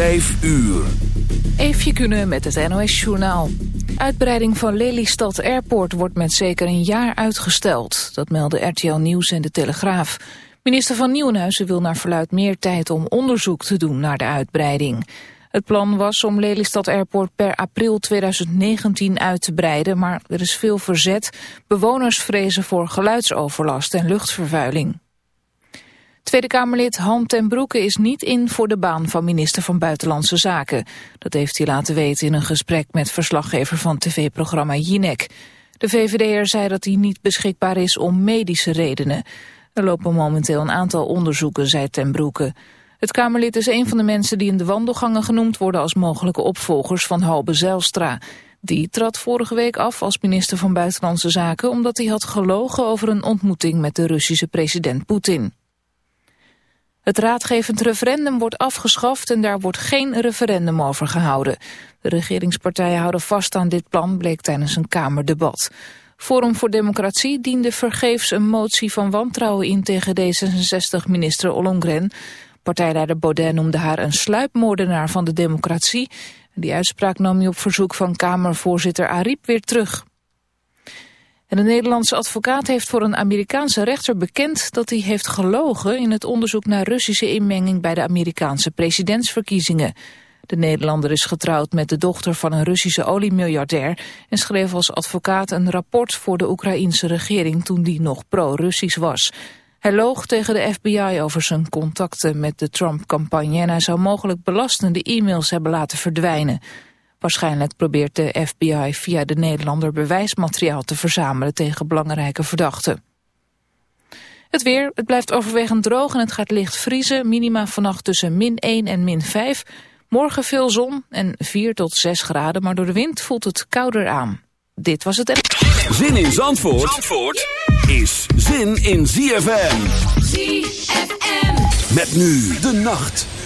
5 uur. Eefje kunnen met het NOS Journaal. Uitbreiding van Lelystad Airport wordt met zeker een jaar uitgesteld. Dat melden RTL Nieuws en De Telegraaf. Minister van Nieuwenhuizen wil naar verluid meer tijd om onderzoek te doen naar de uitbreiding. Het plan was om Lelystad Airport per april 2019 uit te breiden, maar er is veel verzet. Bewoners vrezen voor geluidsoverlast en luchtvervuiling. Tweede Kamerlid Han ten Broeke is niet in voor de baan van minister van Buitenlandse Zaken. Dat heeft hij laten weten in een gesprek met verslaggever van tv-programma Jinek. De VVD'er zei dat hij niet beschikbaar is om medische redenen. Er lopen momenteel een aantal onderzoeken, zei ten Broeke. Het Kamerlid is een van de mensen die in de wandelgangen genoemd worden als mogelijke opvolgers van Halbe Zijlstra. Die trad vorige week af als minister van Buitenlandse Zaken omdat hij had gelogen over een ontmoeting met de Russische president Poetin. Het raadgevend referendum wordt afgeschaft en daar wordt geen referendum over gehouden. De regeringspartijen houden vast aan dit plan, bleek tijdens een Kamerdebat. Forum voor Democratie diende vergeefs een motie van wantrouwen in tegen D66-minister Ollongren. Partijleider Baudet noemde haar een sluipmoordenaar van de democratie. Die uitspraak nam hij op verzoek van Kamervoorzitter Ariep weer terug. En de Nederlandse advocaat heeft voor een Amerikaanse rechter bekend dat hij heeft gelogen in het onderzoek naar Russische inmenging bij de Amerikaanse presidentsverkiezingen. De Nederlander is getrouwd met de dochter van een Russische oliemiljardair en schreef als advocaat een rapport voor de Oekraïense regering toen die nog pro-Russisch was. Hij loog tegen de FBI over zijn contacten met de Trump-campagne en hij zou mogelijk belastende e-mails hebben laten verdwijnen. Waarschijnlijk probeert de FBI via de Nederlander bewijsmateriaal te verzamelen tegen belangrijke verdachten. Het weer, het blijft overwegend droog en het gaat licht vriezen. Minima vannacht tussen min 1 en min 5. Morgen veel zon en 4 tot 6 graden, maar door de wind voelt het kouder aan. Dit was het... Zin in Zandvoort, Zandvoort is zin in ZFM. ZFM. Met nu de nacht.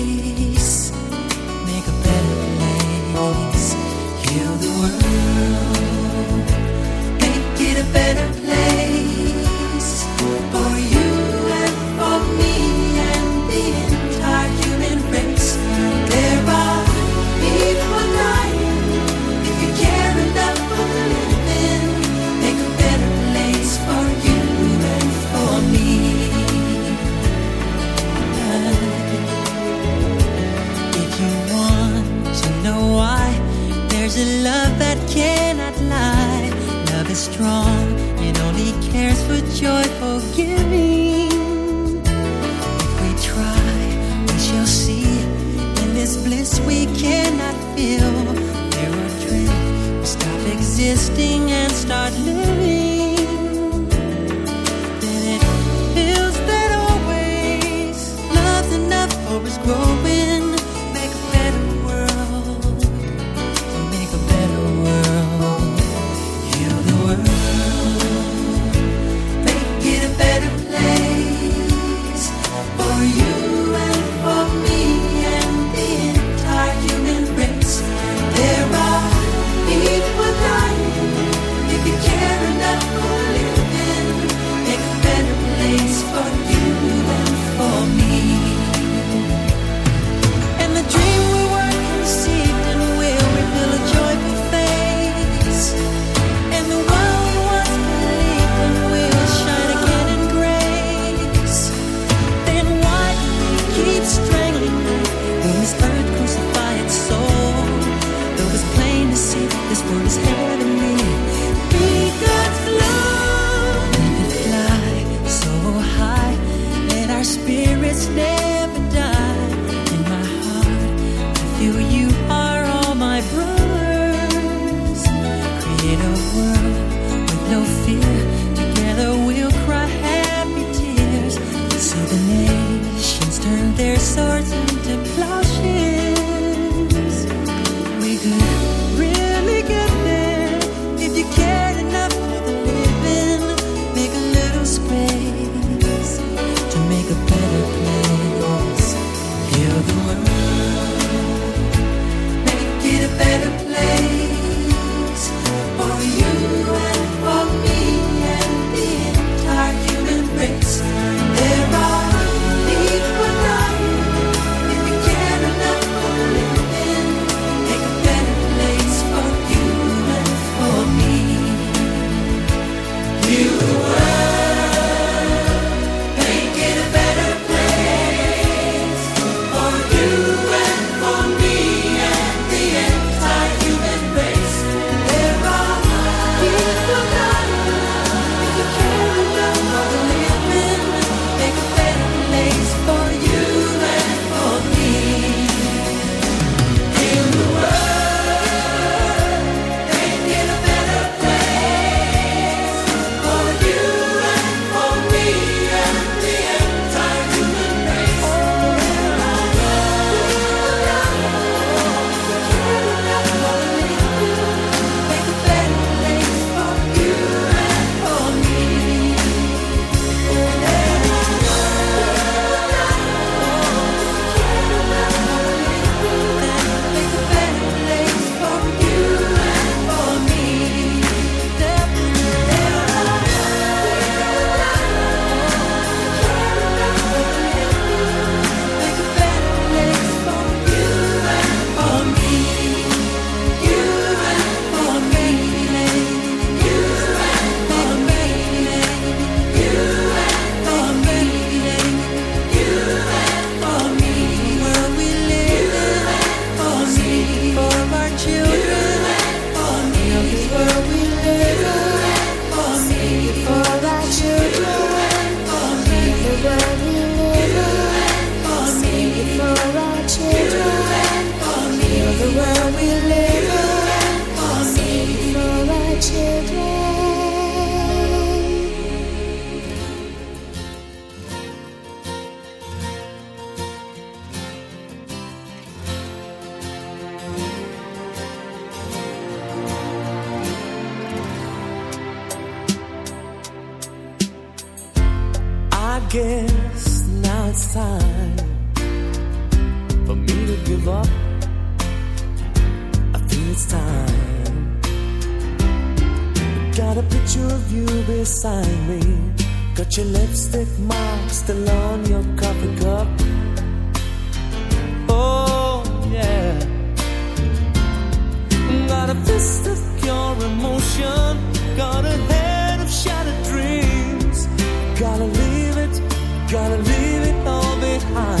heart.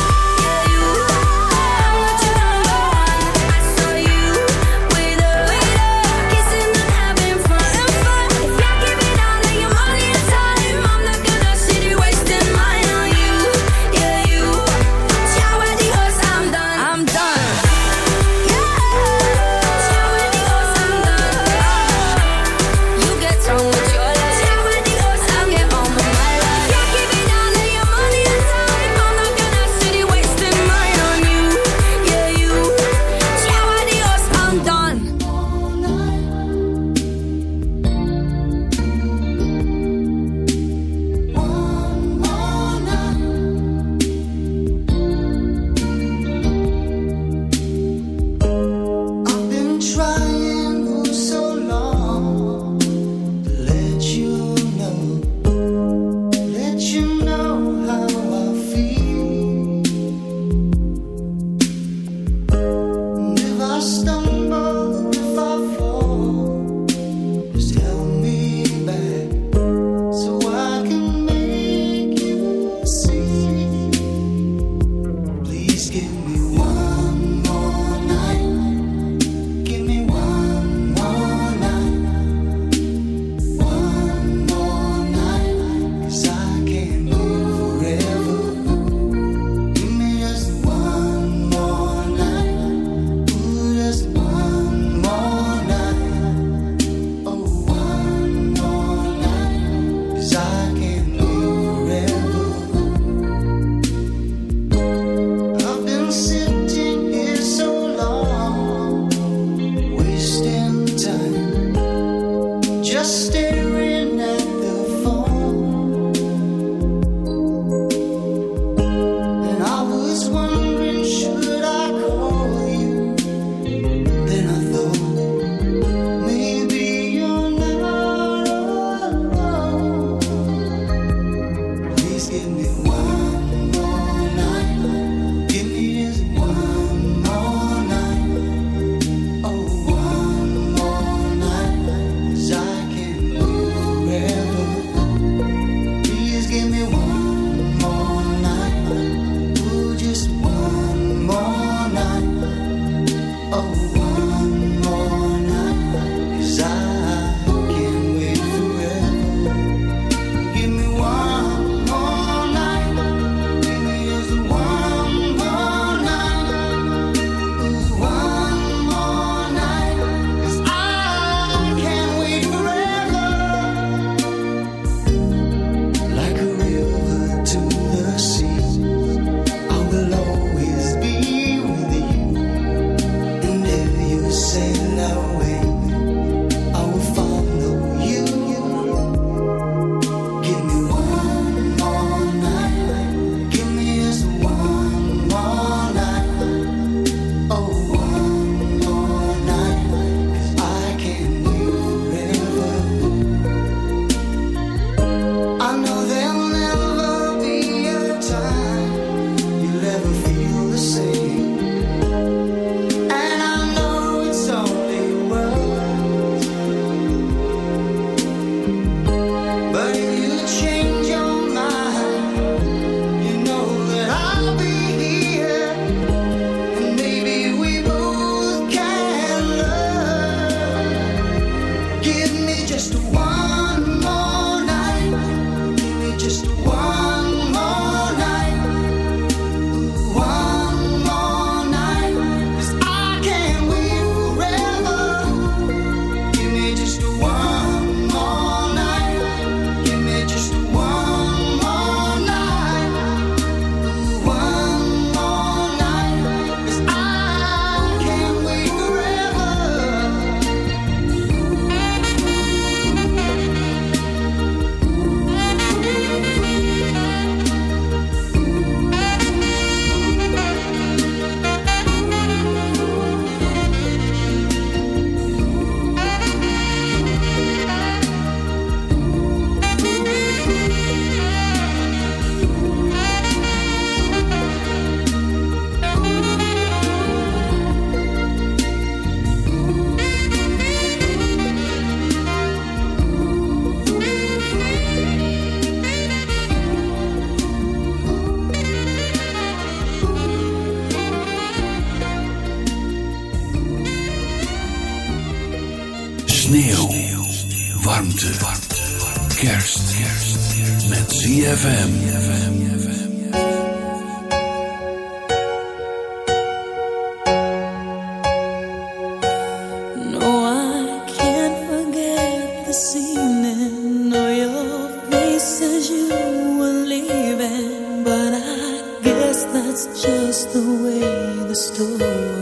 The way the story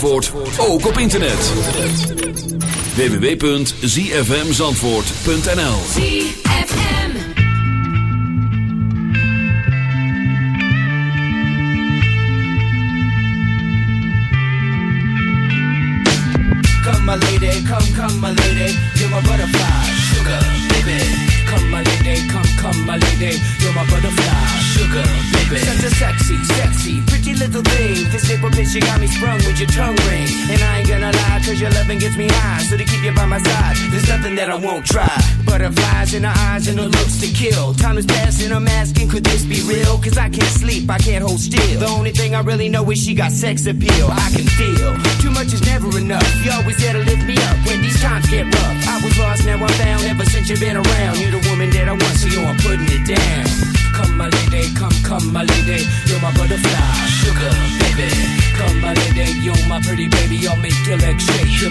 Zandvoort, ook op internet. www.zfmzandvoort.nl ZFM. Come my lady, come, come my lady, you're my butterfly, sugar, baby. Come my lady, come, come my lady, you're my butterfly, sugar, baby. Such a sexy, sexy, pretty little thing. This April bitch, you got me sprung with your tongue ring. And I ain't gonna lie, cause your loving gets me high. So to keep you by my side, there's nothing that I won't try. Butterflies in her eyes and her looks to kill. Time is passing, I'm asking, could this be real? Cause I can't sleep, I can't hold still. The only thing I really know is she got sex appeal. I can feel too much is never enough. You always there to lift me up when these times get rough. I was lost, now I'm found. Ever since you've been around, you're the woman that I want, so yo, I'm putting it down. Come, my lady, come, come, my lady. You're my butterfly, sugar, baby. Come, my lady, you're my pretty baby. I'll make your legs shake, you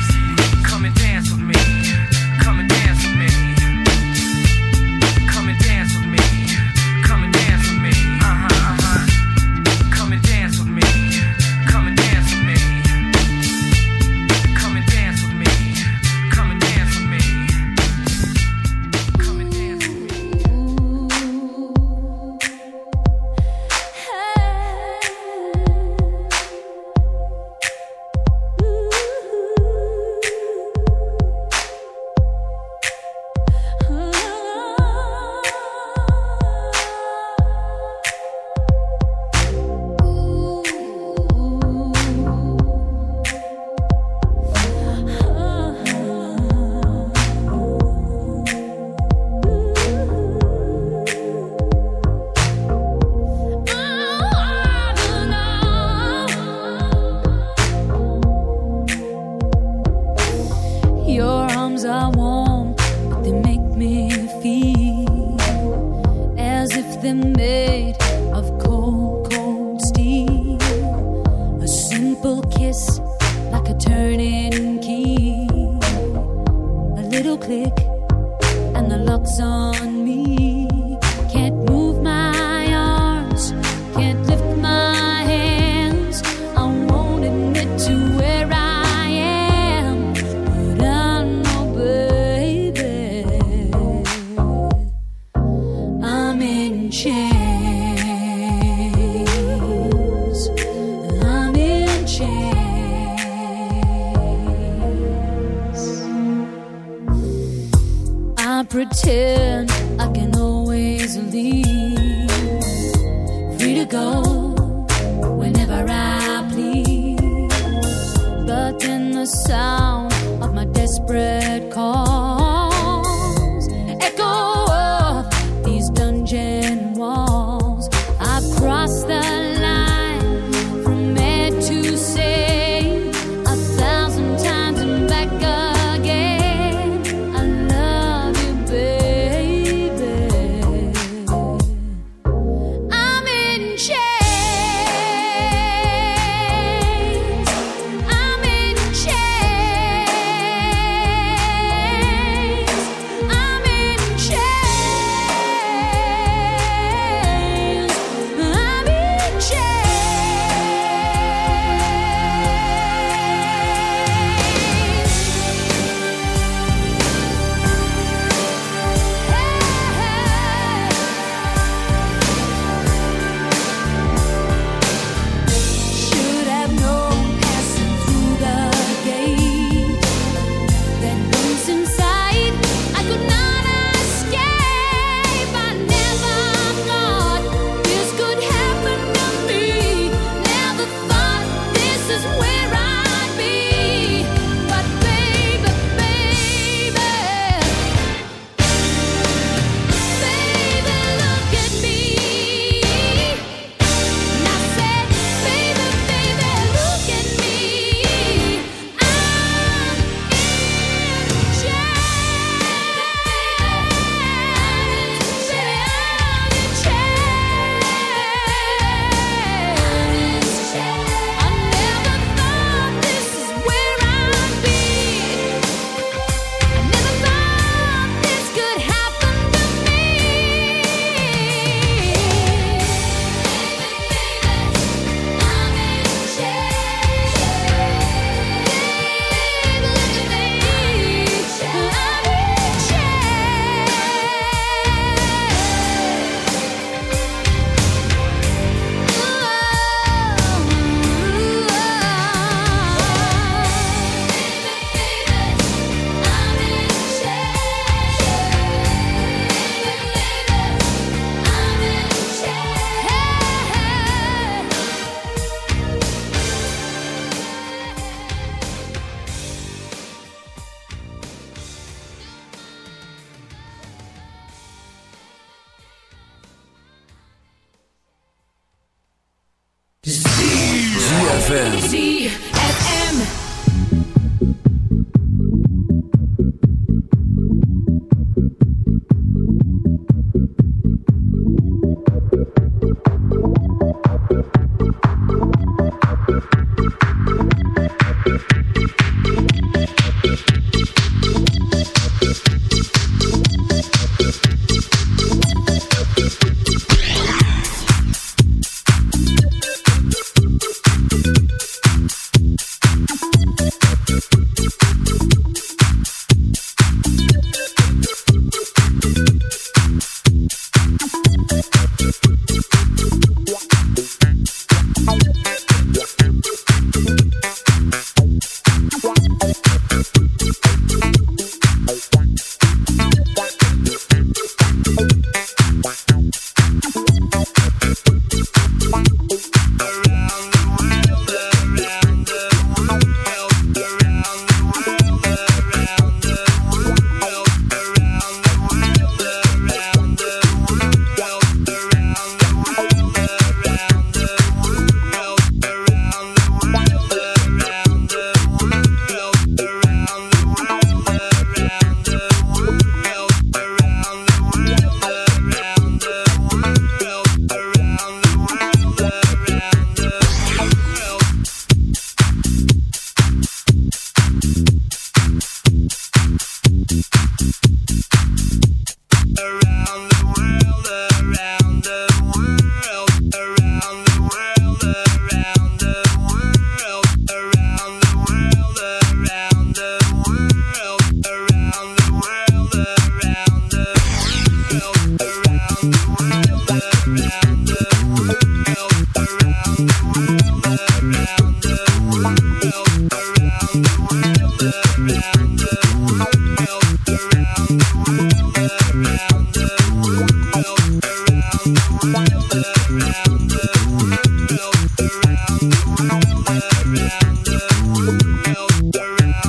around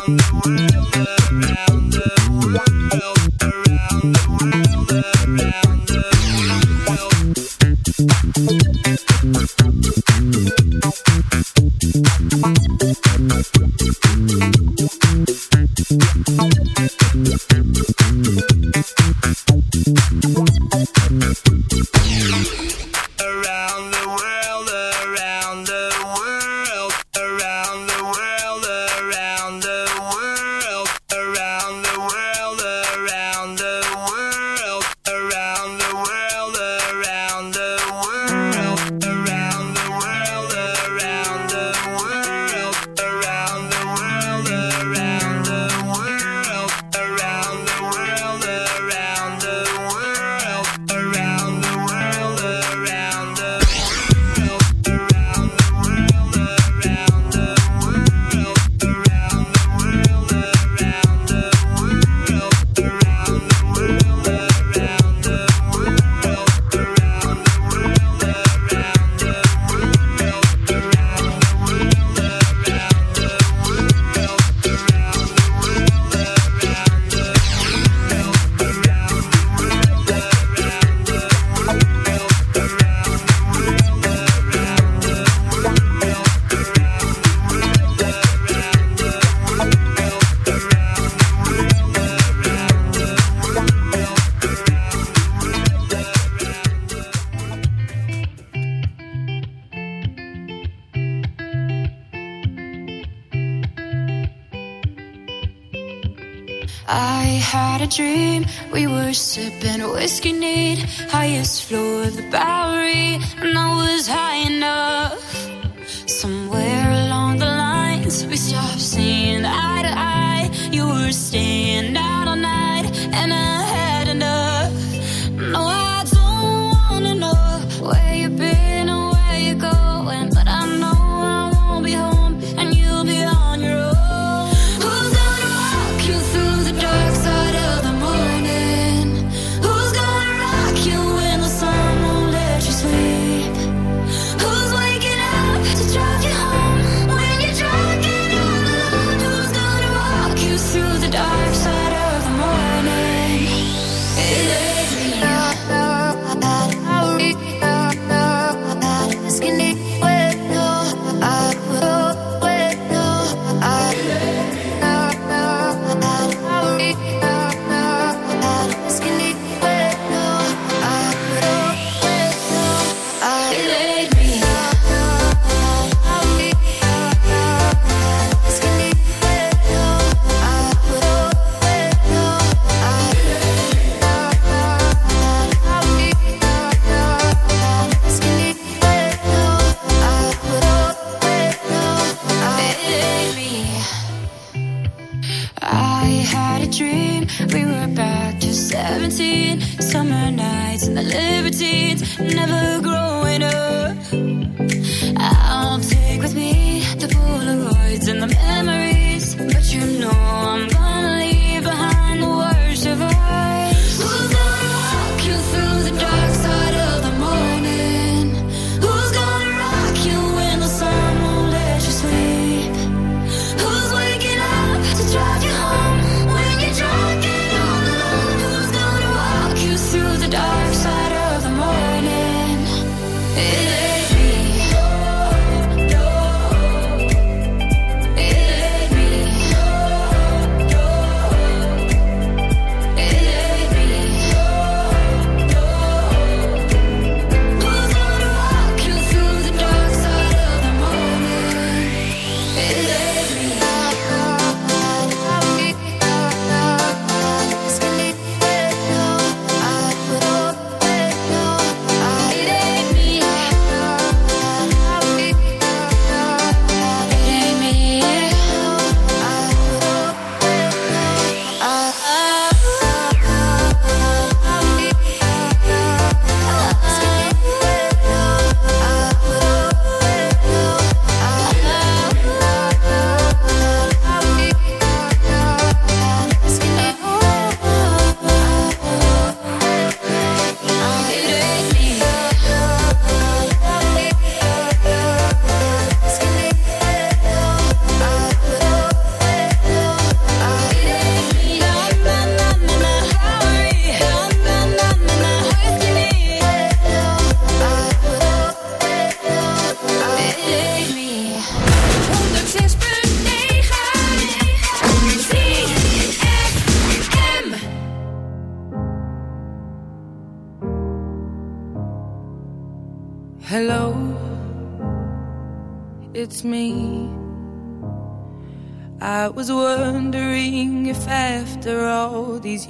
the world. need. Highest floor of the Bowery, and I was high enough. Somewhere along the lines, we stopped seeing.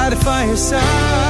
by the fireside.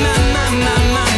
My, my, my, my,